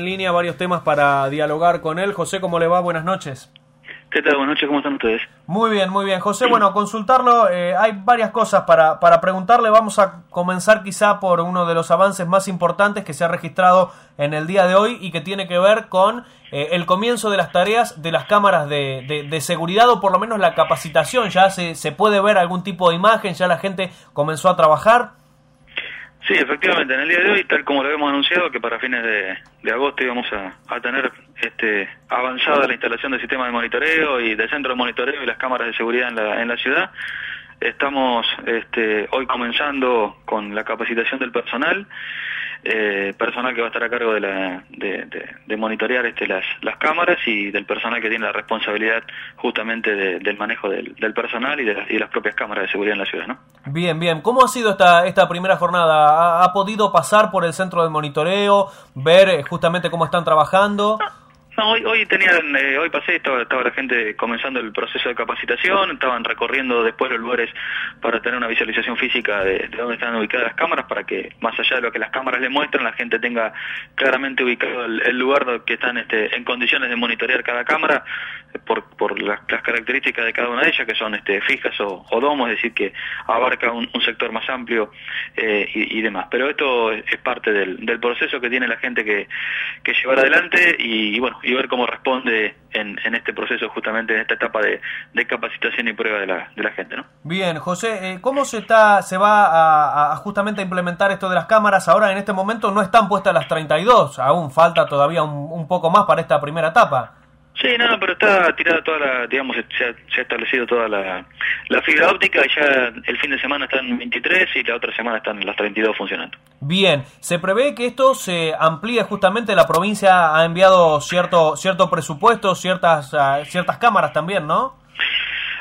En línea varios temas para dialogar con él. José, ¿cómo le va? Buenas noches. ¿Qué tal? Buenas noches, ¿cómo están ustedes? Muy bien, muy bien. José, bueno, consultarlo, eh, hay varias cosas para, para preguntarle. Vamos a comenzar quizá por uno de los avances más importantes que se ha registrado en el día de hoy y que tiene que ver con eh, el comienzo de las tareas de las cámaras de, de, de, seguridad o por lo menos la capacitación. Ya se, se puede ver algún tipo de imagen, ya la gente comenzó a trabajar. Sí, efectivamente, en el día de hoy, tal como lo habíamos anunciado, que para fines de, de agosto íbamos a, a, tener este, avanzada la instalación del sistema de monitoreo y del centro de monitoreo y las cámaras de seguridad en la, en la ciudad. Estamos este, hoy comenzando con la capacitación del personal eh, personal que va a estar a cargo de, la, de, de, de monitorear este, las, las cámaras y del personal que tiene la responsabilidad justamente de, del manejo del, del personal y de, las, y de las propias cámaras de seguridad en la ciudad. ¿no? Bien, bien. ¿Cómo ha sido esta, esta primera jornada? ¿Ha, ¿Ha, podido pasar por el centro de monitoreo, ver eh, justamente cómo están trabajando? No, hoy, hoy tenían, eh, hoy pasé, estaba, estaba la gente comenzando el proceso de capacitación, estaban recorriendo después los lugares para tener una visualización física de, de dónde están ubicadas las cámaras, para que más allá de lo que las cámaras le muestran, la gente tenga claramente ubicado el, lugar que están este, en condiciones de monitorear cada cámara por, por las, características de cada una de ellas, que son este, fijas o, o domos, es decir, que abarca un, sector más amplio eh, y, demás. Pero esto es, parte del, del, proceso que tiene la gente que, que llevar adelante y bueno, y ver cómo responde en, en, este proceso, justamente en esta etapa de, capacitación y prueba de la, de la, gente. ¿no? Bien, José, eh, ¿cómo se está se va a, a, justamente a implementar esto de las cámaras? Ahora en este momento no están puestas las 32, aún falta todavía un, un poco más para esta primera etapa. Sí, no, pero está tirada toda la, digamos, se ha, establecido toda la, la, fibra óptica y ya el fin de semana están 23 y la otra semana están las 32 funcionando. Bien, se prevé que esto se amplíe justamente, la provincia ha enviado cierto cierto presupuesto, ciertas uh, ciertas cámaras también, ¿no?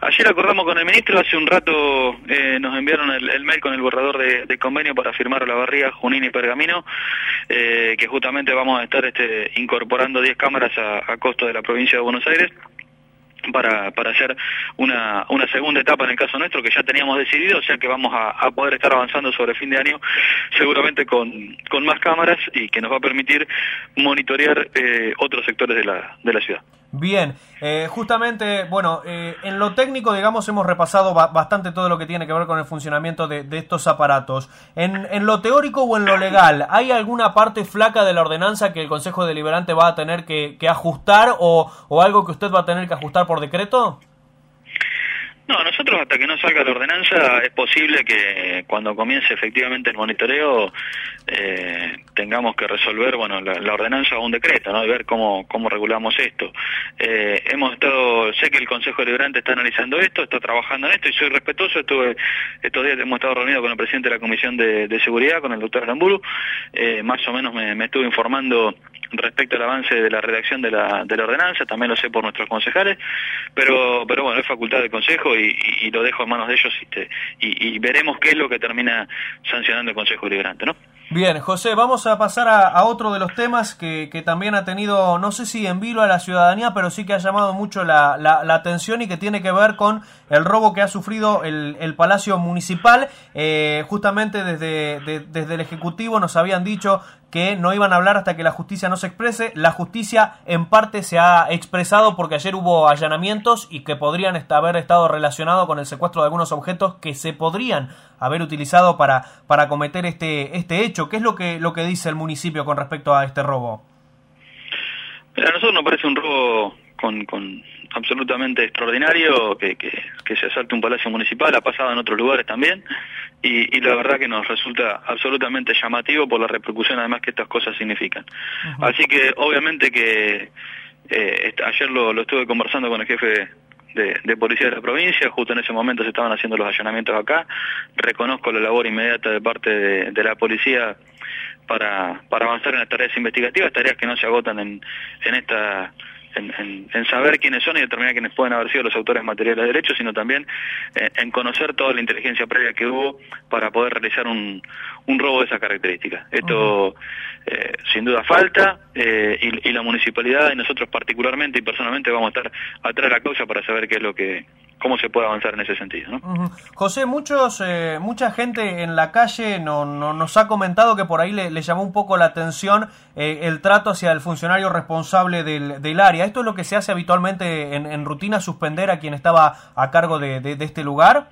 Ayer acordamos con el ministro, hace un rato eh, nos enviaron el, mail con el borrador de, convenio para firmar la barriga Junín y Pergamino, eh, que justamente vamos a estar este, incorporando 10 cámaras a, costo de la provincia de Buenos Aires para, hacer una, segunda etapa en el caso nuestro que ya teníamos decidido, o sea que vamos a, poder estar avanzando sobre fin de año seguramente con, más cámaras y que nos va a permitir monitorear eh, otros sectores de la ciudad. Bien, eh, justamente, bueno, eh, en lo técnico, digamos, hemos repasado ba bastante todo lo que tiene que ver con el funcionamiento de, de estos aparatos. En, en, lo teórico o en lo legal, ¿hay alguna parte flaca de la ordenanza que el Consejo Deliberante va a tener que, que ajustar o, o algo que usted va a tener que ajustar por decreto? No, nosotros hasta que no salga la ordenanza es posible que cuando comience efectivamente el monitoreo eh, tengamos que resolver, bueno, la, ordenanza o un decreto, ¿no? Y ver cómo, cómo regulamos esto. Eh, hemos estado, sé que el Consejo Deliberante está analizando esto, está trabajando en esto y soy respetuoso. Estos días hemos estado reunidos con el presidente de la Comisión de, de Seguridad, con el doctor Aramburu. Eh, más o menos me, me estuve informando respecto al avance de la redacción de la, de la ordenanza, también lo sé por nuestros concejales, pero, pero bueno, es facultad del Consejo y, y, lo dejo en manos de ellos y, y, veremos qué es lo que termina sancionando el Consejo Deliberante, ¿no? Bien, José, vamos a pasar a, a otro de los temas que, que, también ha tenido, no sé si en vilo a la ciudadanía, pero sí que ha llamado mucho la, la, la atención y que tiene que ver con el robo que ha sufrido el, el Palacio Municipal. Eh, justamente desde, de, desde el Ejecutivo nos habían dicho que no iban a hablar hasta que la justicia no se exprese. La justicia en parte se ha expresado porque ayer hubo allanamientos y que podrían haber estado relacionados con el secuestro de algunos objetos que se podrían haber utilizado para, para cometer este, este hecho. ¿Qué es lo que, lo que dice el municipio con respecto a este robo? A nosotros nos parece un robo con, con absolutamente extraordinario que, que, que, se asalte un palacio municipal, ha pasado en otros lugares también, y, y, la verdad que nos resulta absolutamente llamativo por la repercusión además que estas cosas significan. Uh -huh. Así que obviamente que eh, ayer lo, lo estuve conversando con el jefe de, de, policía de la provincia, justo en ese momento se estaban haciendo los allanamientos acá, reconozco la labor inmediata de parte de, de la policía para, para avanzar en las tareas investigativas, tareas que no se agotan en, en esta en, en, en, saber quiénes son y determinar quiénes pueden haber sido los autores materiales de derechos, sino también eh, en conocer toda la inteligencia previa que hubo para poder realizar un, un robo de esa característica. Esto eh, sin duda falta eh, y, y, la municipalidad y nosotros particularmente y personalmente vamos a estar atrás de la causa para saber qué es lo que cómo se puede avanzar en ese sentido. ¿no? José, muchos, eh, mucha gente en la calle no, nos ha comentado que por ahí le, llamó un poco la atención eh, el trato hacia el funcionario responsable del, del, área. ¿Esto es lo que se hace habitualmente en, rutina, suspender a quien estaba a cargo de, de este lugar?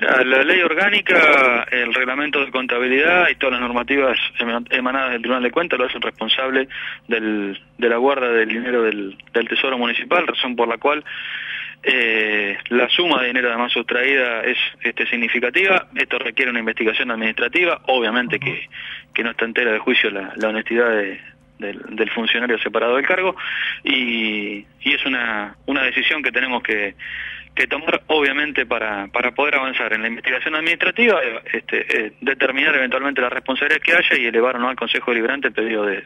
la ley orgánica, el reglamento de contabilidad y todas las normativas emanadas del Tribunal de Cuentas lo hacen responsable del, de la guarda del dinero del, Tesoro Municipal, razón por la cual eh, la suma de dinero además sustraída es este, significativa. Esto requiere una investigación administrativa, obviamente que, que no está entera de juicio la, honestidad del, del, funcionario separado del cargo y, y es una, una decisión que tenemos que que tomar obviamente para, para poder avanzar en la investigación administrativa, este, eh, determinar eventualmente las responsabilidades que haya y elevar o no al Consejo Deliberante el pedido de,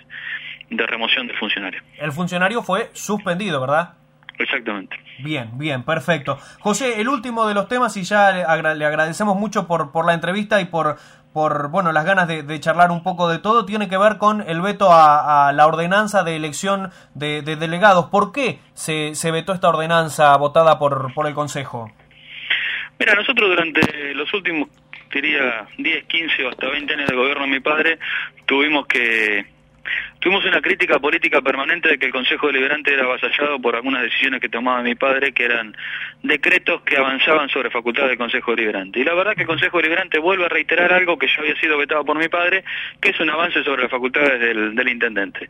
de remoción del funcionario. El funcionario fue suspendido, ¿verdad? Exactamente. Bien, bien, perfecto. José, el último de los temas, y ya le, agradecemos mucho por, por la entrevista y por, por bueno las ganas de, charlar un poco de todo, tiene que ver con el veto a, la ordenanza de elección de, delegados. ¿Por qué se, se, vetó esta ordenanza votada por, por el Consejo? Mira, nosotros durante los últimos, diría, 10, 15 o hasta 20 años de gobierno de mi padre, tuvimos que Tuvimos una crítica política permanente de que el Consejo Deliberante era avasallado por algunas decisiones que tomaba mi padre, que eran decretos que avanzaban sobre facultades del Consejo Deliberante. Y la verdad que el Consejo Deliberante vuelve a reiterar algo que ya había sido vetado por mi padre, que es un avance sobre las facultades del, intendente.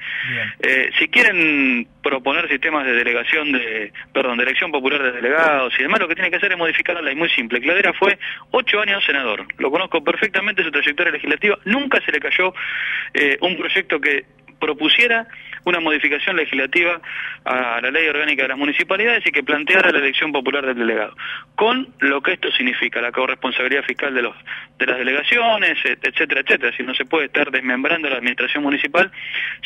Eh, si quieren proponer sistemas de delegación de, perdón, de elección popular de delegados y demás, lo que tiene que hacer es modificar la ley muy simple. Cladera fue ocho años senador, lo conozco perfectamente su trayectoria legislativa, nunca se le cayó eh, un proyecto que propusiera una modificación legislativa a la ley orgánica de las municipalidades y que planteara la elección popular del delegado, con lo que esto significa, la corresponsabilidad fiscal de los de las delegaciones, etcétera, etcétera. Si no se puede estar desmembrando la administración municipal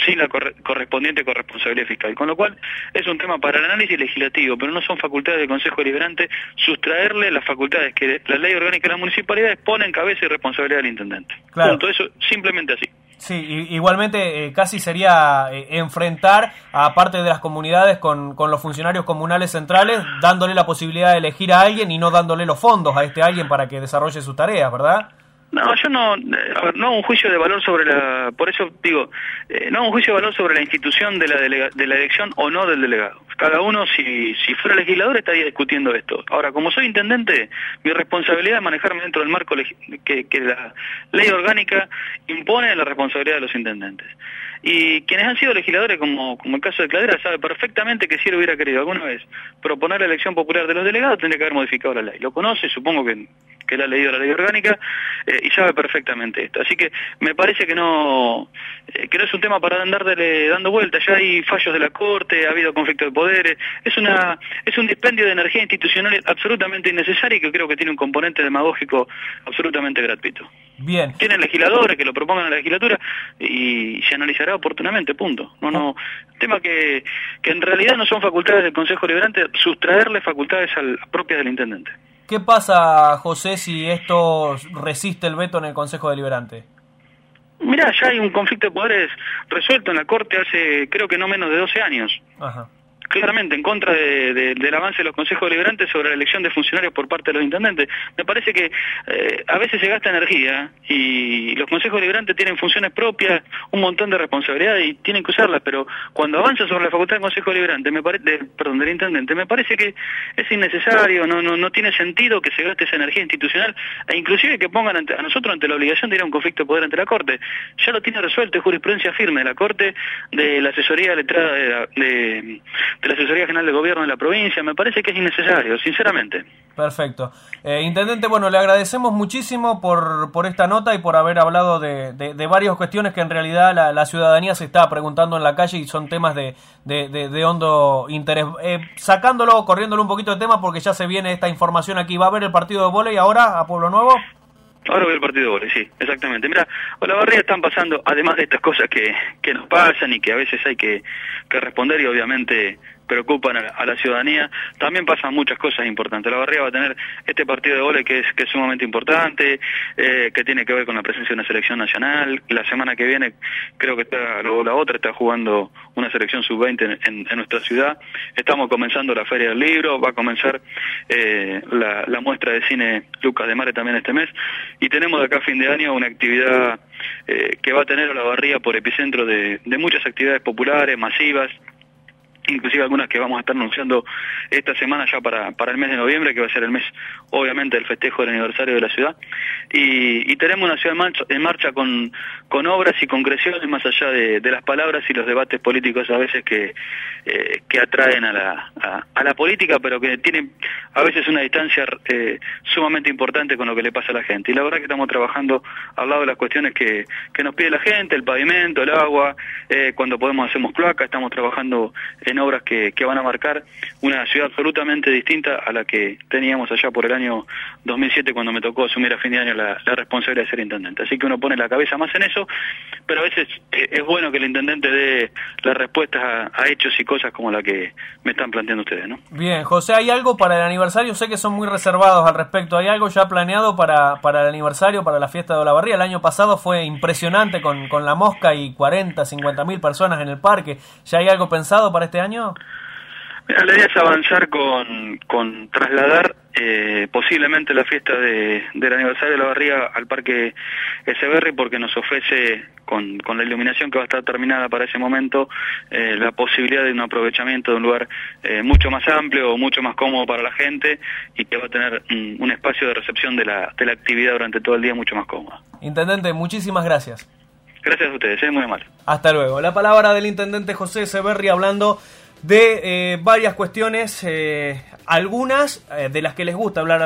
sin la correspondiente corresponsabilidad fiscal. Con lo cual es un tema para el análisis legislativo, pero no son facultades del Consejo Deliberante sustraerle las facultades que la ley orgánica de las municipalidades pone en cabeza y responsabilidad del intendente. Claro. Punto, eso simplemente así. Sí, igualmente eh, casi sería eh, enfrentar a parte de las comunidades con, con los funcionarios comunales centrales, dándole la posibilidad de elegir a alguien y no dándole los fondos a este alguien para que desarrolle sus tareas, ¿verdad? No, yo no, ver, no hago un juicio de valor sobre la, por eso digo, eh, no un juicio de valor sobre la institución de la, de la elección o no del delegado. Cada uno, si, si fuera legislador, estaría discutiendo esto. Ahora, como soy intendente, mi responsabilidad es manejarme dentro del marco que, que la ley orgánica impone la responsabilidad de los intendentes. Y quienes han sido legisladores, como, como el caso de Cladera, sabe perfectamente que si él hubiera querido alguna vez proponer la elección popular de los delegados, tendría que haber modificado la ley. Lo conoce, supongo que, que él ha leído la ley orgánica eh, y sabe perfectamente esto. Así que me parece que no, eh, que no es un tema para andar dando vueltas. Ya hay fallos de la Corte, ha habido conflicto de poderes. Es, una, es un dispendio de energía institucional absolutamente innecesario y que creo que tiene un componente demagógico absolutamente gratuito. Bien. Tienen legisladores que lo propongan a la legislatura y se analizará oportunamente, punto. No, no, tema que, que en realidad no son facultades del Consejo Liberante, sustraerle facultades al, propias del intendente. ¿Qué pasa, José, si esto resiste el veto en el Consejo Deliberante? Mirá, ya hay un conflicto de poderes resuelto en la Corte hace creo que no menos de 12 años. Ajá claramente en contra del avance de los consejos deliberantes sobre la elección de funcionarios por parte de los intendentes. Me parece que eh, a veces se gasta energía y los consejos deliberantes tienen funciones propias, un montón de responsabilidades y tienen que usarlas, pero cuando avanza sobre la facultad del consejo deliberante, me parece, perdón, del intendente, me parece que es innecesario, no, no, no tiene sentido que se gaste esa energía institucional e inclusive que pongan a nosotros ante la obligación de ir a un conflicto de poder ante la Corte. Ya lo tiene resuelto, es jurisprudencia firme de la Corte, de la asesoría letrada de de la Asesoría General de Gobierno de la provincia, me parece que es innecesario, sinceramente. Perfecto. Eh, Intendente, bueno, le agradecemos muchísimo por, por esta nota y por haber hablado de, de, varias cuestiones que en realidad la, ciudadanía se está preguntando en la calle y son temas de, de hondo interés. Eh, sacándolo, corriéndolo un poquito de tema porque ya se viene esta información aquí. ¿Va a haber el partido de y ahora a Pueblo Nuevo? Ahora voy al partido de goles, sí, exactamente. Mira, a la barriga están pasando, además de estas cosas que, que nos pasan y que a veces hay que, que responder y obviamente preocupan a, la ciudadanía, también pasan muchas cosas importantes. La barriga va a tener este partido de goles que es, que es sumamente importante, eh, que tiene que ver con la presencia de una selección nacional. La semana que viene, creo que está, luego la otra está jugando una selección sub-20 en, nuestra ciudad. Estamos comenzando la Feria del Libro, va a comenzar eh, la, muestra de cine Lucas de Mare también este mes. Y tenemos de acá a fin de año una actividad eh, que va a tener a la barría por epicentro de muchas actividades populares, masivas, inclusive algunas que vamos a estar anunciando esta semana ya para, para el mes de noviembre, que va a ser el mes, obviamente, del festejo del aniversario de la ciudad. Y, tenemos una ciudad en marcha, con, con obras y concreciones más allá de, las palabras y los debates políticos a veces que, eh, que atraen a la, a, la política, pero que tienen a veces una distancia eh, sumamente importante con lo que le pasa a la gente. Y la verdad que estamos trabajando al lado de las cuestiones que, que nos pide la gente, el pavimento, el agua, eh, cuando podemos hacemos cloaca, estamos trabajando en obras que, que van a marcar una ciudad absolutamente distinta a la que teníamos allá por el año 2007 cuando me tocó asumir a fin de año la, responsabilidad de ser intendente. Así que uno pone la cabeza más en eso, pero a veces eh, es bueno que el intendente dé las respuestas a, hechos y cosas como la que me están planteando ustedes. ¿no? Bien, José, ¿hay algo para el aniversario? Sé que son muy reservados al respecto. ¿Hay algo ya planeado para, para el aniversario, para la fiesta de Olavarría? El año pasado fue impresionante con, con la mosca y 40, 50 mil personas en el parque. ¿Ya hay algo pensado para este año? La idea es avanzar con, con trasladar eh, posiblemente la fiesta de, del aniversario de la barriga al Parque Echeverri porque nos ofrece, con, con la iluminación que va a estar terminada para ese momento, eh, la posibilidad de un aprovechamiento de un lugar eh, mucho más amplio, mucho más cómodo para la gente y que va a tener un, espacio de recepción de la, de la actividad durante todo el día mucho más cómodo. Intendente, muchísimas gracias. Gracias a ustedes, es muy amable. Hasta luego. La palabra del intendente José Severri hablando de eh, varias cuestiones, eh, algunas eh, de las que les gusta hablar